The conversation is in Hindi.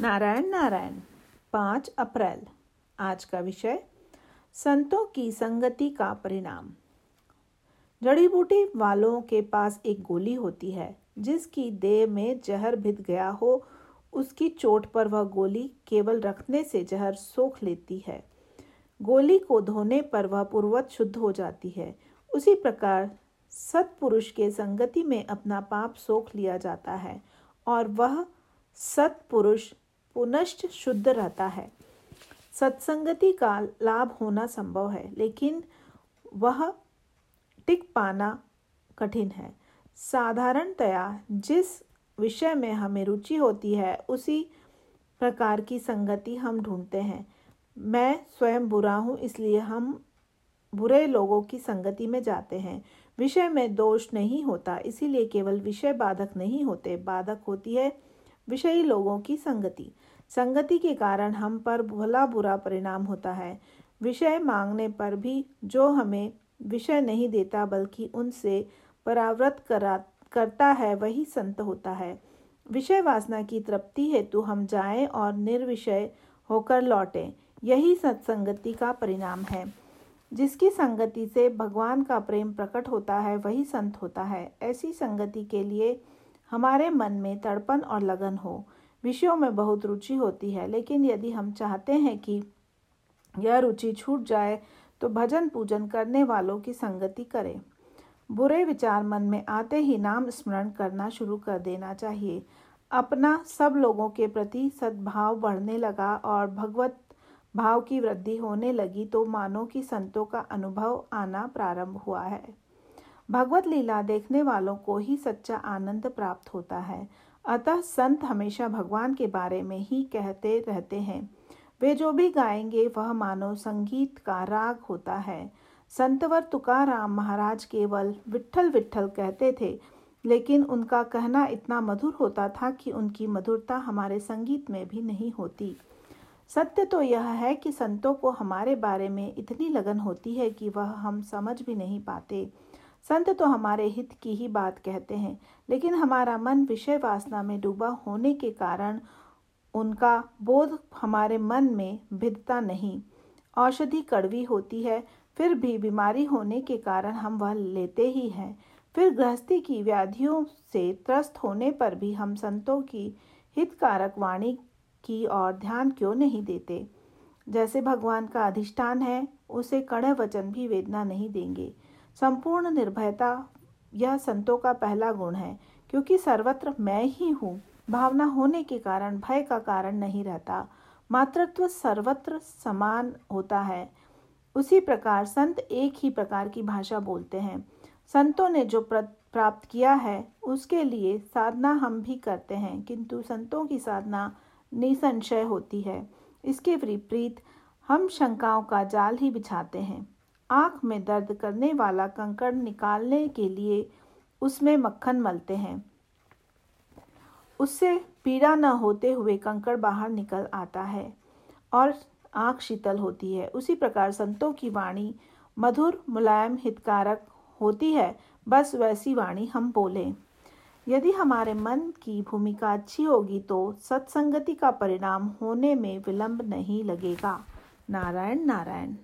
नारायण नारायण, पाँच अप्रैल, आज का विषय, संतों की संगति का परिणाम। जड़ी बूटी वालों के पास एक गोली होती है, जिसकी देह में जहर भिद गया हो, उसकी चोट पर वह गोली केवल रखने से जहर सोख लेती है। गोली को धोने पर वह पूर्वत शुद्ध हो जाती है। उसी प्रकार सत्पुरुष के संगति में अपना पाप सोख लिया जाता है और वह सत्पुरुष पुनश्च शुद्ध रहता है। सत्संगति का लाभ होना संभव है, लेकिन वह टिक पाना कठिन है। साधारणतया जिस विषय में हमें रुचि होती है, उसी प्रकार की संगति हम ढूंढते हैं। मैं स्वयं बुरा हूँ, इसलिए हम बुरे लोगों की संगति में जाते हैं। विषय में दोष नहीं होता, इसीलिए केवल विषय बाधक नहीं होते। बाधक होती है विषयी लोगों की संगति। संगति के कारण हम पर भला बुरा परिणाम होता है। विषय मांगने पर भी जो हमें विषय नहीं देता, बल्कि उनसे परावृत करा, करता है, वही संत होता है। विषय वासना की तृप्ति हेतु हम जाएँ और निर्विषय होकर लौटें। यही सत्संगति का परिणाम है। जिसकी संगति से भगवान का प्रेम प्रकट होता है, वही संत होता है। ऐसी संगति के लिए हमारे मन में तड़पन और लगन हो। विषयों में बहुत रुचि होती है, लेकिन यदि हम चाहते हैं कि यह रुचि छूट जाए तो भजन पूजन करने वालों की संगति करें। बुरे विचार मन में आते ही नाम स्मरण करना शुरू कर देना चाहिए। अपना सब लोगों के प्रति सद्भाव बढ़ने लगा और भगवत भाव की वृद्धि होने लगी तो मानो कि संतों का अनुभव आना प्रारंभ हुआ है। भगवत लीला देखने वालों को ही सच्चा आनंद प्राप्त होता है। अतः संत हमेशा भगवान के बारे में ही कहते रहते हैं। वे जो भी गाएँगे, वह मानो संगीत का राग होता है। संतवर तुकाराम महाराज केवल विठल विठल कहते थे, लेकिन उनका कहना इतना मधुर होता था कि उनकी मधुरता हमारे संगीत में भी नहीं होती। सत्य तो यह है कि संतों को हमारे बारे में इतनी लगन होती है कि वह हम समझ भी नहीं पाते। संत तो हमारे हित की ही बात कहते हैं, लेकिन हमारा मन विषय वासना में डूबा होने के कारण उनका बोध हमारे मन में भिदता नहीं। औषधि कड़वी होती है, फिर भी बीमारी होने के कारण हम वह लेते ही हैं। फिर गृहस्थी की व्याधियों से त्रस्त होने पर भी हम संतों की हितकारक वाणी की ओर ध्यान क्यों नहीं देते? जैसे भगवान का अधिष्ठान है, उसे कड़े वचन भी वेदना नहीं देंगे। संपूर्ण निर्भयता यह संतों का पहला गुण है, क्योंकि सर्वत्र मैं ही हूँ। भावना होने के कारण भय का कारण नहीं रहता। मातृत्व सर्वत्र समान होता है। उसी प्रकार संत एक ही प्रकार की भाषा बोलते हैं। संतों ने जो प्राप्त किया है, उसके लिए साधना हम भी करते हैं, किंतु संतों की साधना निसंशय होती है। इसके विपरीत हम शंकाओं का जाल ही बिछाते हैं। आँख में दर्द करने वाला कंकड़ निकालने के लिए उसमें मक्खन मलते हैं। उससे पीड़ा न होते हुए कंकड़ बाहर निकल आता है और आँख शीतल होती है। उसी प्रकार संतों की वाणी मधुर, मुलायम, हितकारक होती है। बस वैसी वाणी हम बोलें। यदि हमारे मन की भूमिका अच्छी होगी तो सत्संगति का परिणाम होने में विलंब नहीं लगेगा। नारायण नारायण।